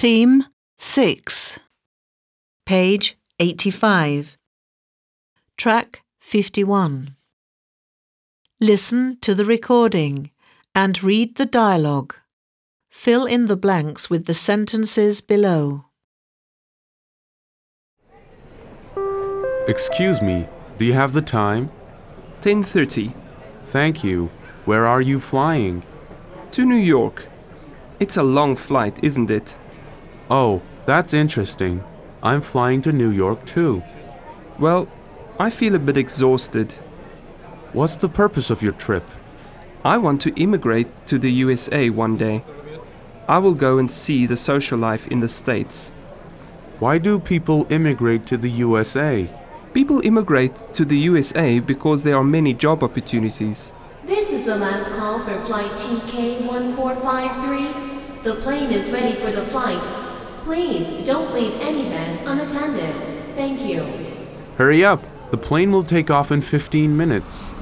Theme 6. Page 85. Track 51. Listen to the recording and read the dialogue. Fill in the blanks with the sentences below. Excuse me, do you have the time? 10:30 Thank you. Where are you flying? to New York. It's a long flight, isn't it? Oh, that's interesting. I'm flying to New York too. Well, I feel a bit exhausted. What's the purpose of your trip? I want to immigrate to the USA one day. I will go and see the social life in the States. Why do people immigrate to the USA? People immigrate to the USA because there are many job opportunities. This is the last call for flight TK1453. The plane is ready for the flight. Please don't leave any bags unattended. Thank you. Hurry up! The plane will take off in 15 minutes.